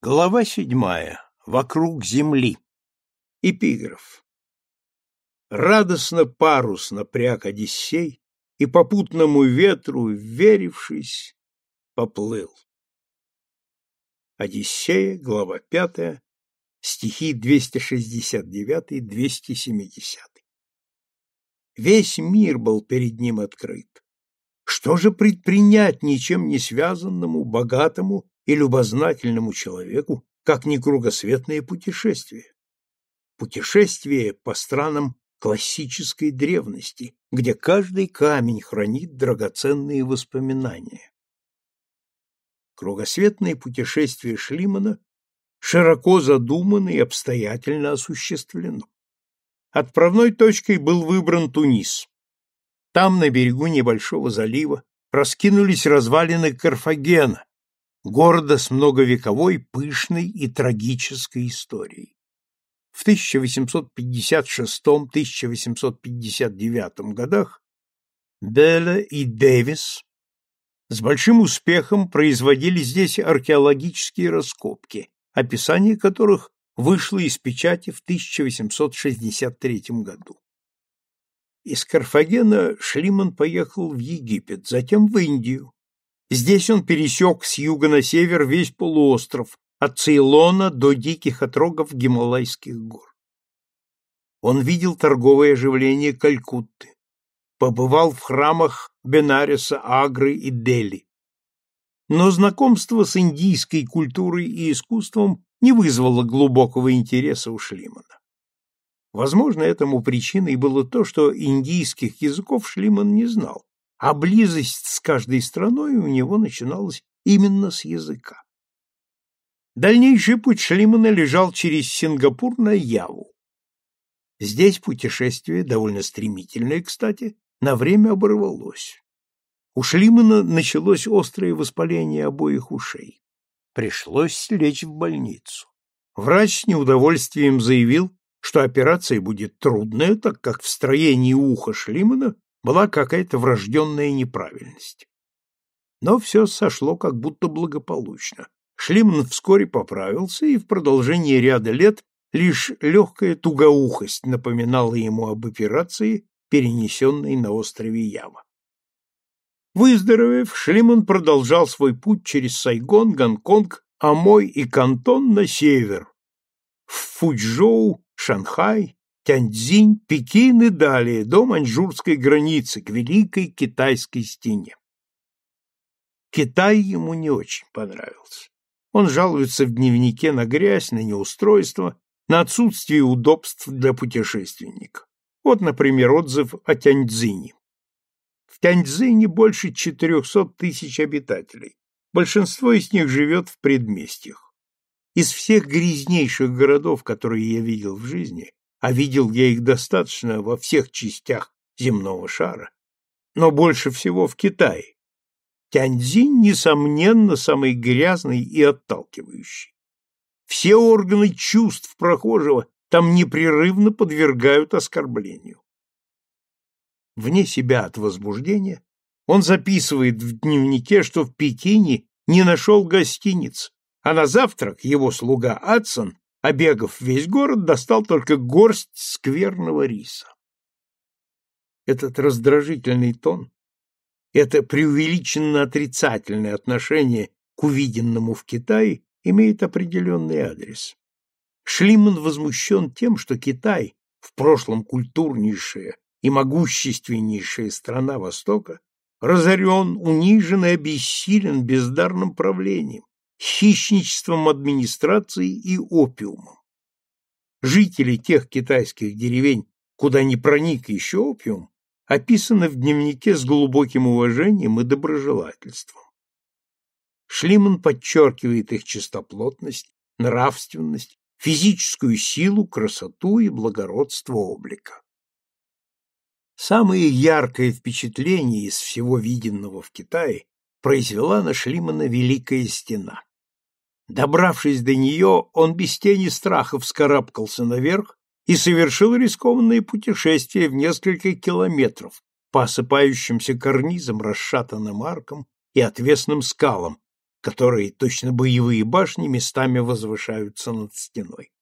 Глава седьмая. Вокруг земли. Эпиграф. Радостно парус напряг Одиссей и попутному ветру, верившись, поплыл. Одиссея, глава пятая, стихи 269-270. Весь мир был перед ним открыт. Что же предпринять ничем не связанному, богатому и любознательному человеку, как ни кругосветное путешествие. Путешествие по странам классической древности, где каждый камень хранит драгоценные воспоминания. Кругосветные путешествия Шлимана широко задумано и обстоятельно осуществлено. Отправной точкой был выбран Тунис. Там, на берегу небольшого залива, раскинулись развалины Карфагена, города с многовековой, пышной и трагической историей. В 1856-1859 годах Белла и Дэвис с большим успехом производили здесь археологические раскопки, описание которых вышло из печати в 1863 году. Из Карфагена Шлиман поехал в Египет, затем в Индию, Здесь он пересек с юга на север весь полуостров, от Цейлона до диких отрогов Гималайских гор. Он видел торговое оживление Калькутты, побывал в храмах Бенариса, Агры и Дели. Но знакомство с индийской культурой и искусством не вызвало глубокого интереса у Шлимана. Возможно, этому причиной было то, что индийских языков Шлиман не знал, а близость с каждой страной у него начиналась именно с языка. Дальнейший путь Шлимана лежал через Сингапур на Яву. Здесь путешествие, довольно стремительное, кстати, на время оборвалось. У Шлимана началось острое воспаление обоих ушей. Пришлось лечь в больницу. Врач с неудовольствием заявил, что операция будет трудная, так как в строении уха Шлимана была какая-то врожденная неправильность. Но все сошло как будто благополучно. Шлиман вскоре поправился, и в продолжении ряда лет лишь легкая тугоухость напоминала ему об операции, перенесенной на острове Ява. Выздоровев, Шлиман продолжал свой путь через Сайгон, Гонконг, Амой и Кантон на север, в Фуджоу, Шанхай Тяньцзинь, Пекин и далее до маньчжурской границы к Великой Китайской стене. Китай ему не очень понравился. Он жалуется в дневнике на грязь, на неустройство, на отсутствие удобств для путешественника. Вот, например, отзыв о Тяньцзине. В Тяньцзине больше 400 тысяч обитателей. Большинство из них живет в предместьях. Из всех грязнейших городов, которые я видел в жизни, а видел я их достаточно во всех частях земного шара, но больше всего в Китае. Тяньцзинь, несомненно, самый грязный и отталкивающий. Все органы чувств прохожего там непрерывно подвергают оскорблению. Вне себя от возбуждения он записывает в дневнике, что в Пекине не нашел гостиниц, а на завтрак его слуга Адсон Обегав весь город, достал только горсть скверного риса. Этот раздражительный тон, это преувеличенно отрицательное отношение к увиденному в Китае имеет определенный адрес. Шлиман возмущен тем, что Китай, в прошлом культурнейшая и могущественнейшая страна Востока, разорен, унижен и обессилен бездарным правлением, хищничеством администрации и опиумом. Жители тех китайских деревень, куда не проник еще опиум, описаны в дневнике с глубоким уважением и доброжелательством. Шлиман подчеркивает их чистоплотность, нравственность, физическую силу, красоту и благородство облика. Самое яркое впечатление из всего виденного в Китае произвела на Шлимана Великая Стена. Добравшись до нее, он без тени страха вскарабкался наверх и совершил рискованное путешествие в несколько километров по осыпающимся карнизам, расшатанным аркам и отвесным скалам, которые точно боевые башни местами возвышаются над стеной.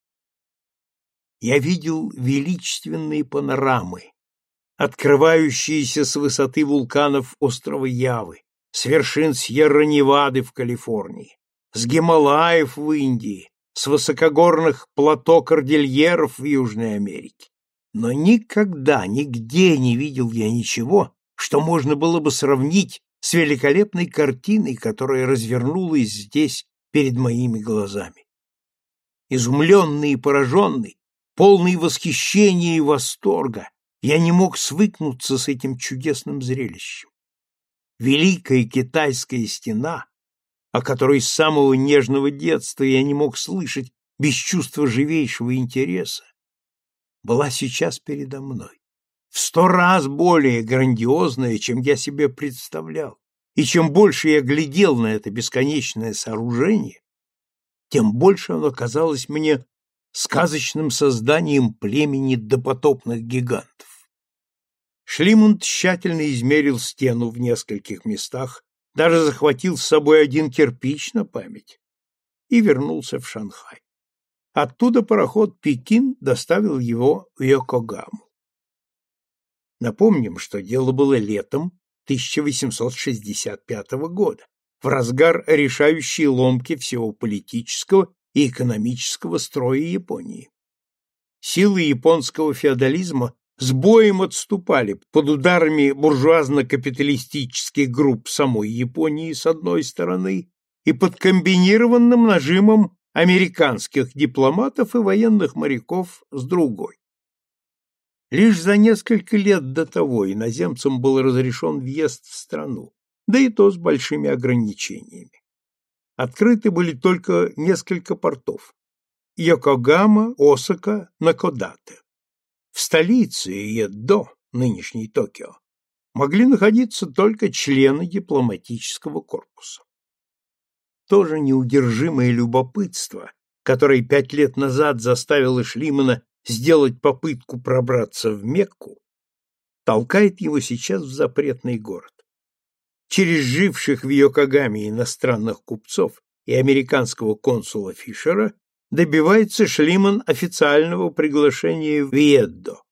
Я видел величественные панорамы, открывающиеся с высоты вулканов острова Явы, с вершин Сьерра-Невады в Калифорнии, с Гималаев в Индии, с высокогорных плато кордильеров в Южной Америке. Но никогда, нигде не видел я ничего, что можно было бы сравнить с великолепной картиной, которая развернулась здесь перед моими глазами. Изумленный и пораженный, полный восхищения и восторга, я не мог свыкнуться с этим чудесным зрелищем. Великая китайская стена а о которой с самого нежного детства я не мог слышать без чувства живейшего интереса, была сейчас передо мной, в сто раз более грандиозная, чем я себе представлял. И чем больше я глядел на это бесконечное сооружение, тем больше оно казалось мне сказочным созданием племени допотопных гигантов. Шлиман тщательно измерил стену в нескольких местах даже захватил с собой один кирпич на память и вернулся в Шанхай. Оттуда пароход Пекин доставил его в Йокогаму. Напомним, что дело было летом 1865 года, в разгар решающей ломки всего политического и экономического строя Японии. Силы японского феодализма с боем отступали под ударами буржуазно-капиталистических групп самой Японии с одной стороны и под комбинированным нажимом американских дипломатов и военных моряков с другой. Лишь за несколько лет до того иноземцам был разрешен въезд в страну, да и то с большими ограничениями. Открыты были только несколько портов – Йокогама, Осака, Накодате в столице и до нынешней Токио, могли находиться только члены дипломатического корпуса. Тоже неудержимое любопытство, которое пять лет назад заставило Шлимана сделать попытку пробраться в Мекку, толкает его сейчас в запретный город. Через живших в Йокогаме иностранных купцов и американского консула Фишера добивается Шлиман официального приглашения в Виеддо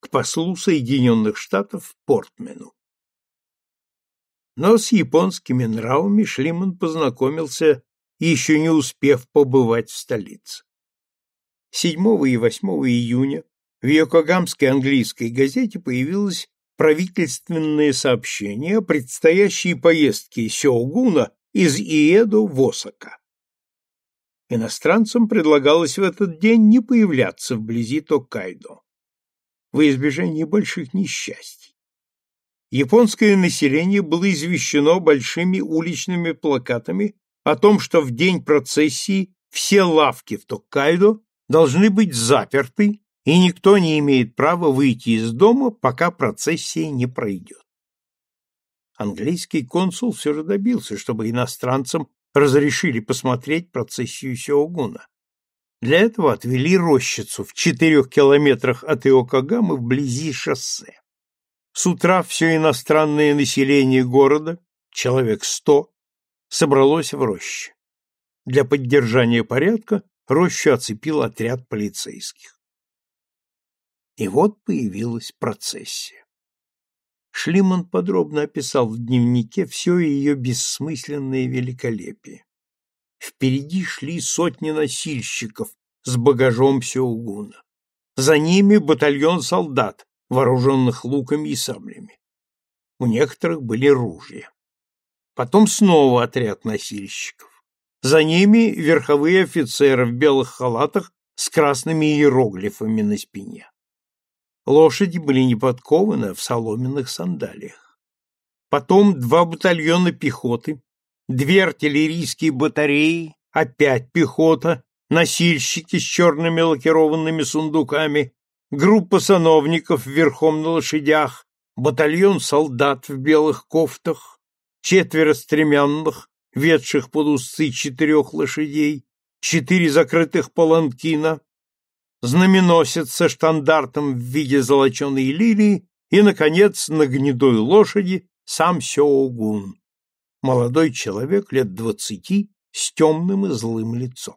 к послу Соединенных Штатов в Портмену. Но с японскими нравами Шлиман познакомился, еще не успев побывать в столице. 7 и 8 июня в Йокогамской английской газете появилось правительственное сообщение о предстоящей поездке Сёгуна из Иэдо в Осака. Иностранцам предлагалось в этот день не появляться вблизи Токайдо, во избежание больших несчастий. Японское население было извещено большими уличными плакатами о том, что в день процессии все лавки в Токайдо должны быть заперты, и никто не имеет права выйти из дома, пока процессия не пройдет. Английский консул все же добился, чтобы иностранцам разрешили посмотреть процессию Сёгуна. Для этого отвели рощицу в четырех километрах от Иокагамы вблизи шоссе. С утра все иностранное население города, человек сто, собралось в роще. Для поддержания порядка рощу оцепил отряд полицейских. И вот появилась процессия. Шлиман подробно описал в дневнике все ее бессмысленное великолепие. Впереди шли сотни носильщиков с багажом Сеугуна. За ними батальон солдат, вооруженных луками и саблями. У некоторых были ружья. Потом снова отряд носильщиков. За ними верховые офицеры в белых халатах с красными иероглифами на спине. Лошади были не подкованы а в соломенных сандалиях. Потом два батальона пехоты, две артиллерийские батареи, опять пехота, носильщики с черными лакированными сундуками, группа сановников верхом на лошадях, батальон солдат в белых кофтах, четверо стремянных, ведших под узцы четырех лошадей, четыре закрытых паланкина, знаменосец со штандартом в виде золоченой лилии и, наконец, на гнедой лошади сам Сеогун, молодой человек лет двадцати с темным и злым лицом.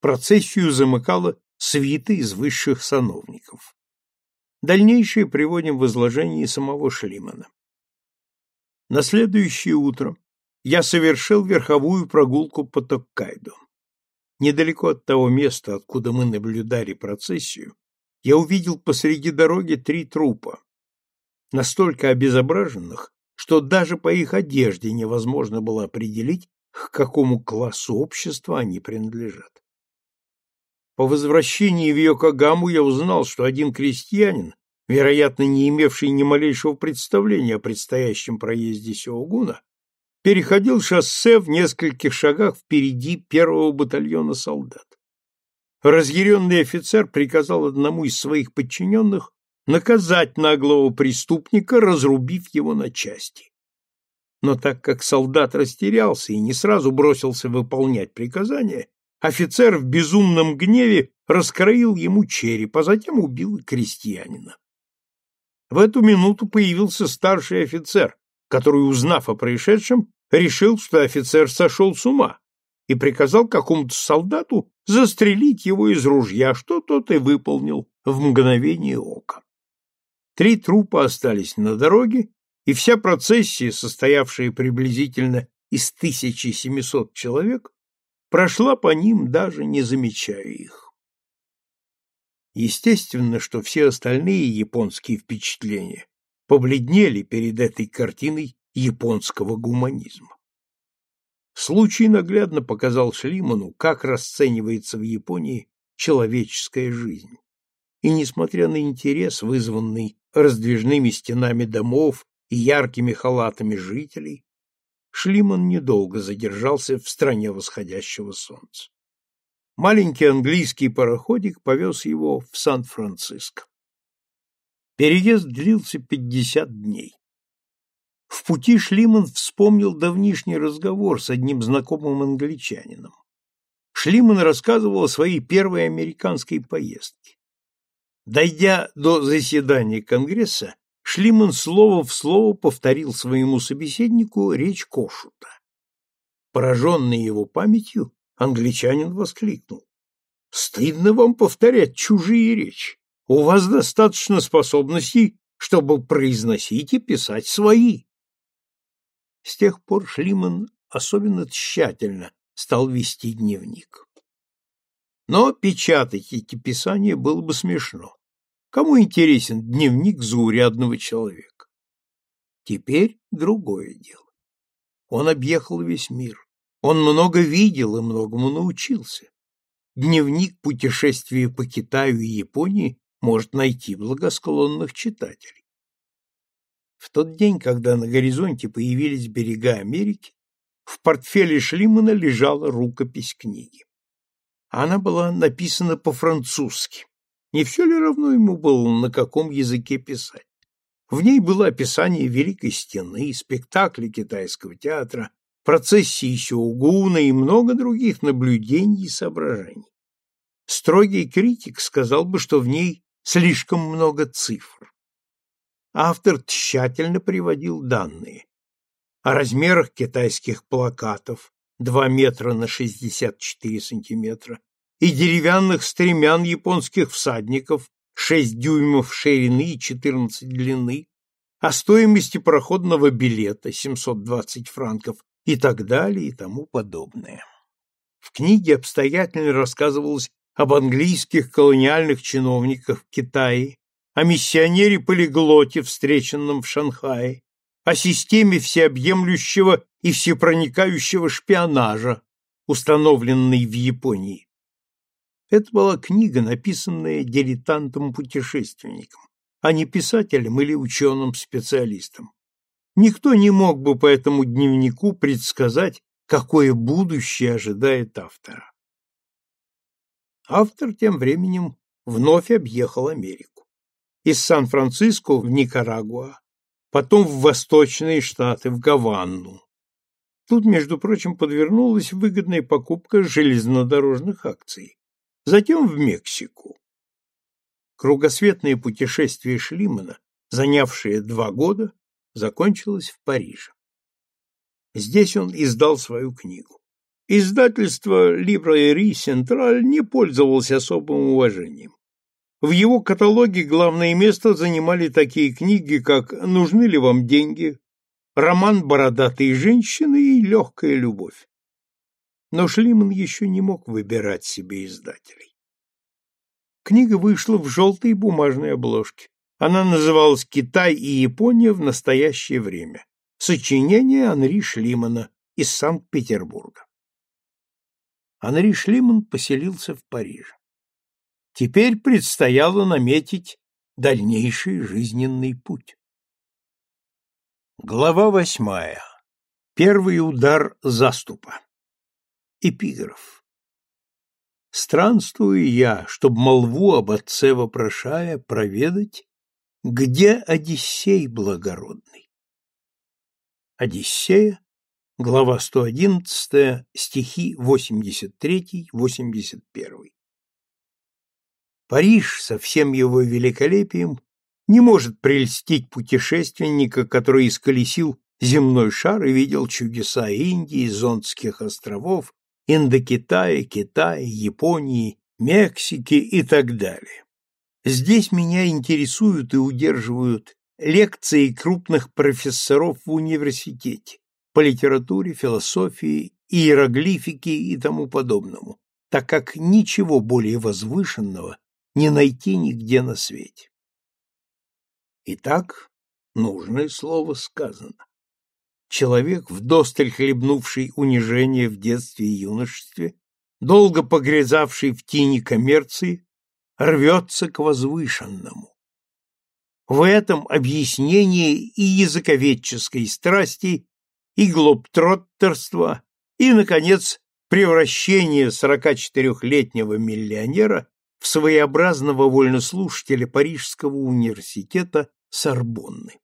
Процессию замыкала свита из высших сановников. Дальнейшее приводим в изложении самого Шлимана. На следующее утро я совершил верховую прогулку по Токкайду. Недалеко от того места, откуда мы наблюдали процессию, я увидел посреди дороги три трупа, настолько обезображенных, что даже по их одежде невозможно было определить, к какому классу общества они принадлежат. По возвращении в Йокогаму я узнал, что один крестьянин, вероятно, не имевший ни малейшего представления о предстоящем проезде Сёгуна, переходил шоссе в нескольких шагах впереди первого батальона солдат. Разъяренный офицер приказал одному из своих подчиненных наказать наглого преступника, разрубив его на части. Но так как солдат растерялся и не сразу бросился выполнять приказание, офицер в безумном гневе раскроил ему череп, а затем убил крестьянина. В эту минуту появился старший офицер, который, узнав о происшедшем, решил, что офицер сошел с ума и приказал какому-то солдату застрелить его из ружья, что тот и выполнил в мгновение ока. Три трупа остались на дороге, и вся процессия, состоявшая приблизительно из 1700 человек, прошла по ним, даже не замечая их. Естественно, что все остальные японские впечатления побледнели перед этой картиной японского гуманизма. Случай наглядно показал Шлиману, как расценивается в Японии человеческая жизнь. И несмотря на интерес, вызванный раздвижными стенами домов и яркими халатами жителей, Шлиман недолго задержался в стране восходящего солнца. Маленький английский пароходик повез его в Сан-Франциско. Переезд длился пятьдесят дней. В пути Шлиман вспомнил давнишний разговор с одним знакомым англичанином. Шлиман рассказывал о своей первой американской поездке. Дойдя до заседания Конгресса, Шлиман слово в слово повторил своему собеседнику речь Кошута. Пораженный его памятью, англичанин воскликнул. «Стыдно вам повторять чужие речи!» У вас достаточно способностей, чтобы произносить и писать свои. С тех пор Шлиман особенно тщательно стал вести дневник. Но печатать эти писания было бы смешно. Кому интересен дневник заурядного человека? Теперь другое дело. Он объехал весь мир. Он много видел и многому научился. Дневник путешествия по Китаю и Японии может найти благосклонных читателей. В тот день, когда на горизонте появились берега Америки, в портфеле Шлимана лежала рукопись книги. Она была написана по-французски. Не все ли равно ему было, на каком языке писать? В ней было описание Великой Стены, спектакли китайского театра, процессии Сёгуна и много других наблюдений и соображений. Строгий критик сказал бы, что в ней слишком много цифр. Автор тщательно приводил данные о размерах китайских плакатов 2 метра на 64 сантиметра и деревянных стремян японских всадников 6 дюймов ширины и 14 длины, о стоимости проходного билета 720 франков и так далее и тому подобное. В книге обстоятельно рассказывалось об английских колониальных чиновниках в Китае, о миссионере-полиглоте, встреченном в Шанхае, о системе всеобъемлющего и всепроникающего шпионажа, установленной в Японии. Это была книга, написанная дилетантом-путешественником, а не писателем или ученым-специалистом. Никто не мог бы по этому дневнику предсказать, какое будущее ожидает автора. Автор тем временем вновь объехал Америку. Из Сан-Франциско в Никарагуа, потом в Восточные Штаты, в Гаванну. Тут, между прочим, подвернулась выгодная покупка железнодорожных акций. Затем в Мексику. Кругосветное путешествие Шлимана, занявшее два года, закончилось в Париже. Здесь он издал свою книгу. Издательство «Либроэри Централь» не пользовалось особым уважением. В его каталоге главное место занимали такие книги, как «Нужны ли вам деньги?», роман бородатой женщины» и «Легкая любовь». Но Шлиман еще не мог выбирать себе издателей. Книга вышла в желтой бумажной обложке. Она называлась «Китай и Япония в настоящее время». Сочинение Анри Шлимана из Санкт-Петербурга. Анри Шлиман поселился в Париже. Теперь предстояло наметить дальнейший жизненный путь. Глава восьмая. Первый удар заступа. Эпиграф. Странствую я, чтоб молву об отце вопрошая проведать, где Одиссей благородный. Одиссея Глава 111, стихи 83-81. Париж со всем его великолепием не может прельстить путешественника, который исколесил земной шар и видел чудеса Индии, Зонтских островов, Индокитая, Китая, Японии, Мексики и так далее. Здесь меня интересуют и удерживают лекции крупных профессоров в университете, по литературе, философии, иероглифике и тому подобному, так как ничего более возвышенного не найти нигде на свете. Итак, нужное слово сказано. Человек, вдосталь хлебнувший унижение в детстве и юношестве, долго погрязавший в тени коммерции, рвется к возвышенному. В этом объяснение и языковедческой страсти, и глуптроттерство, и, наконец, превращение 44-летнего миллионера в своеобразного вольнослушателя Парижского университета Сорбонны.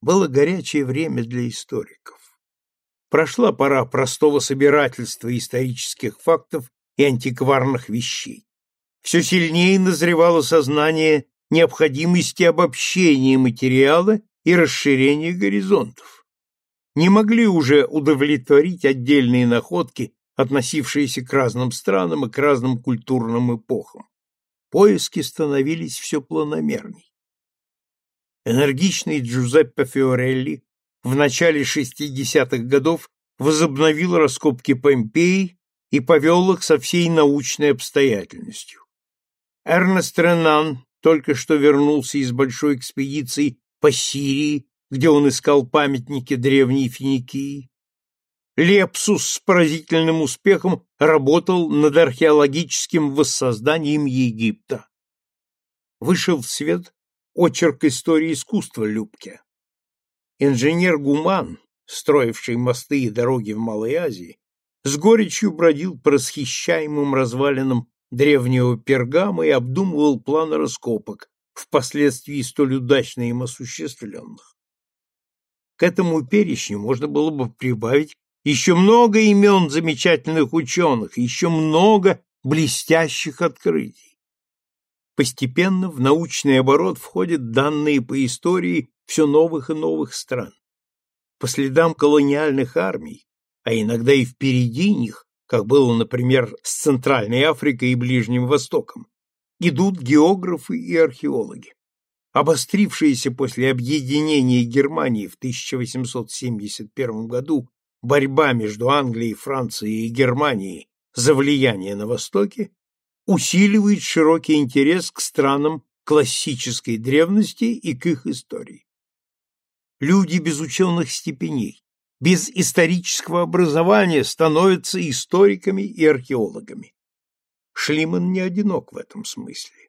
Было горячее время для историков. Прошла пора простого собирательства исторических фактов и антикварных вещей. Все сильнее назревало сознание необходимости обобщения материала и расширения горизонтов не могли уже удовлетворить отдельные находки, относившиеся к разным странам и к разным культурным эпохам. Поиски становились все планомерней. Энергичный Джузеппе Фиорелли в начале 60-х годов возобновил раскопки Помпеи и повел их со всей научной обстоятельностью. Эрнест Ренан только что вернулся из большой экспедиции по Сирии где он искал памятники древней Финикии. Лепсус с поразительным успехом работал над археологическим воссозданием Египта. Вышел в свет очерк истории искусства Любке. Инженер Гуман, строивший мосты и дороги в Малой Азии, с горечью бродил по расхищаемым развалинам древнего пергама и обдумывал планы раскопок, впоследствии столь удачно им осуществленных. К этому перечню можно было бы прибавить еще много имен замечательных ученых, еще много блестящих открытий. Постепенно в научный оборот входят данные по истории все новых и новых стран. По следам колониальных армий, а иногда и впереди них, как было, например, с Центральной Африкой и Ближним Востоком, идут географы и археологи обострившаяся после объединения Германии в 1871 году борьба между Англией, Францией и Германией за влияние на Востоке усиливает широкий интерес к странам классической древности и к их истории. Люди без ученых степеней, без исторического образования становятся историками и археологами. Шлиман не одинок в этом смысле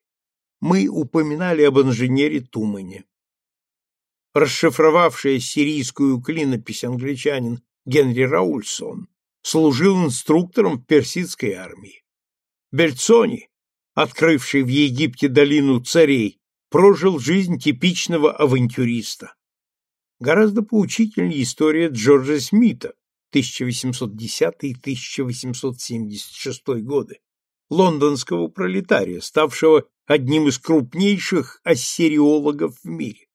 мы упоминали об инженере Тумане. Расшифровавший сирийскую клинопись англичанин Генри Раульсон служил инструктором в персидской армии. Бельцони, открывший в Египте долину царей, прожил жизнь типичного авантюриста. Гораздо поучительнее история Джорджа Смита 1810-1876 годы, лондонского пролетария, ставшего одним из крупнейших ассириологов в мире.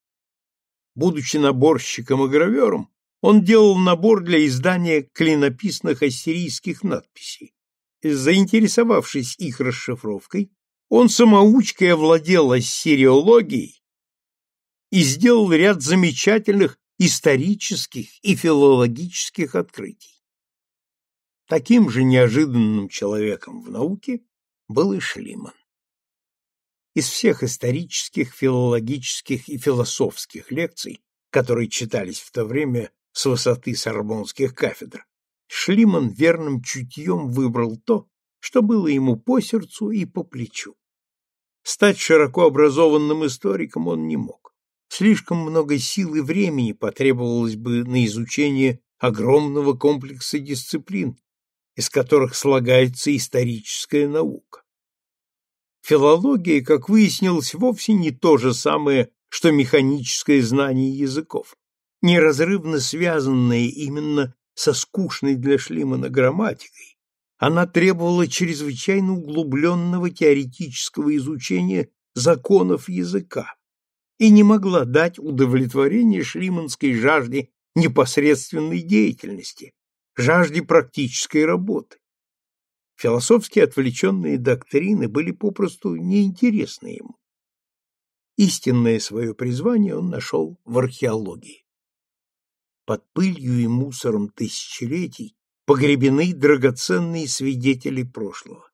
Будучи наборщиком и гравером, он делал набор для издания клинописных ассирийских надписей. Заинтересовавшись их расшифровкой, он самоучкой овладел ассириологией и сделал ряд замечательных исторических и филологических открытий таким же неожиданным человеком в науке был и Шлиман. Из всех исторических, филологических и философских лекций, которые читались в то время с высоты сорбонских кафедр, Шлиман верным чутьем выбрал то, что было ему по сердцу и по плечу. Стать широко образованным историком он не мог. Слишком много сил и времени потребовалось бы на изучение огромного комплекса дисциплин, из которых слагается историческая наука. Филология, как выяснилось, вовсе не то же самое, что механическое знание языков, неразрывно связанное именно со скучной для Шлимана грамматикой, она требовала чрезвычайно углубленного теоретического изучения законов языка и не могла дать удовлетворение шлиманской жажде непосредственной деятельности, жажде практической работы. Философские отвлеченные доктрины были попросту неинтересны ему. Истинное свое призвание он нашел в археологии. Под пылью и мусором тысячелетий погребены драгоценные свидетели прошлого.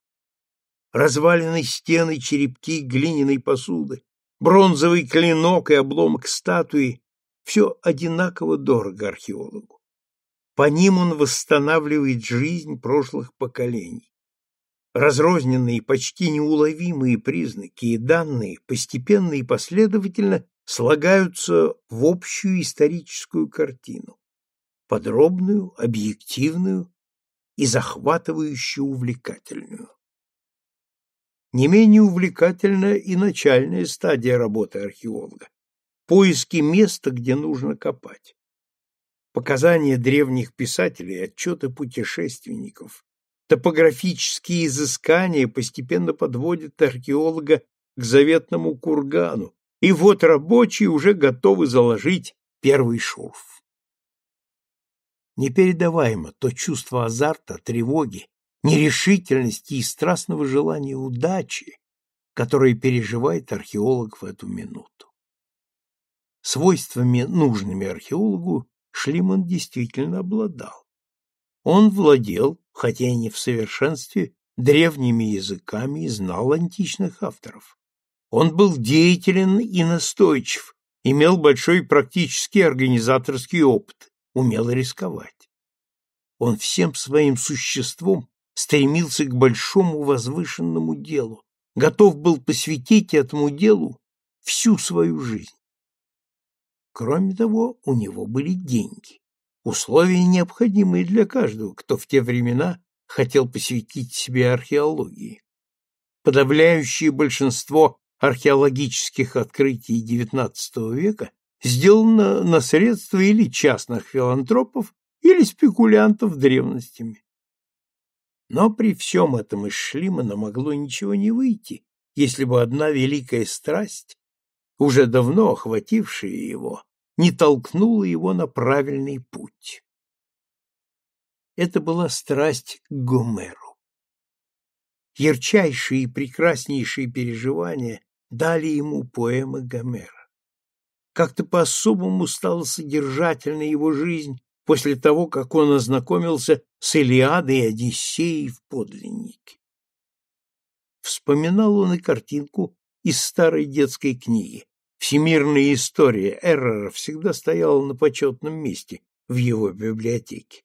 Развалины стены, черепки глиняной посуды, бронзовый клинок и обломок статуи – все одинаково дорого археологу. По ним он восстанавливает жизнь прошлых поколений. Разрозненные, почти неуловимые признаки и данные постепенно и последовательно слагаются в общую историческую картину, подробную, объективную и захватывающе увлекательную. Не менее увлекательна и начальная стадия работы археолога – поиски места, где нужно копать показания древних писателей, отчеты путешественников. Топографические изыскания постепенно подводят археолога к заветному кургану, и вот рабочие уже готовы заложить первый шурф. Непередаваемо то чувство азарта, тревоги, нерешительности и страстного желания удачи, которое переживает археолог в эту минуту. Свойствами, нужными археологу, Шлиман действительно обладал. Он владел, хотя и не в совершенстве, древними языками и знал античных авторов. Он был деятелен и настойчив, имел большой практический организаторский опыт, умел рисковать. Он всем своим существом стремился к большому возвышенному делу, готов был посвятить этому делу всю свою жизнь. Кроме того, у него были деньги. Условия, необходимые для каждого, кто в те времена хотел посвятить себе археологии. Подавляющее большинство археологических открытий XIX века сделано на средства или частных филантропов, или спекулянтов древностями. Но при всем этом из Шлимана могло ничего не выйти, если бы одна великая страсть, уже давно охватившая его, не толкнула его на правильный путь. Это была страсть к Гомеру. Ярчайшие и прекраснейшие переживания дали ему поэмы Гомера. Как-то по-особому стала содержательна его жизнь после того, как он ознакомился с Илиадой и Одиссеей в подлиннике. Вспоминал он и картинку из старой детской книги Всемирной истории Эррера всегда стояла на почетном месте в его библиотеке.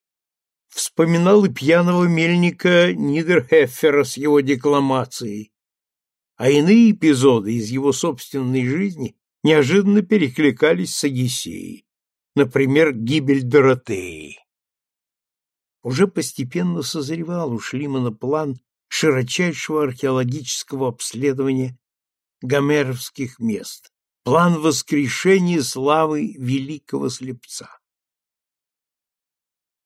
Вспоминал и пьяного мельника Нидерхеффера с его декламацией, а иные эпизоды из его собственной жизни неожиданно перекликались с Одиссеей, например, гибель Доротеи. Уже постепенно созревал у Шлимана план широчайшего археологического обследования гомеровских мест, план воскрешения славы великого слепца.